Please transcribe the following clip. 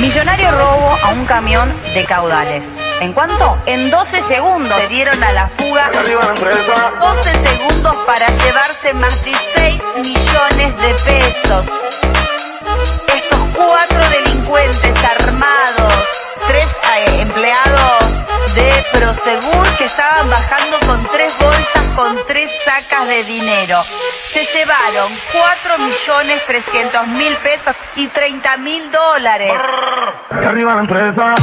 Millonario robo a un camión de caudales. ¿En cuánto? En 12 segundos se dieron a la fuga. 12 segundos para llevarse más de 6 millones de pesos. Estos cuatro delincuentes armados, tres eh, empleados de Prosegur que estaban bajando con tres bolsas con tres sacas de dinero. Se llevaron 4 millones 300 mil pesos y 30 mil dólares. Arriba la empresa.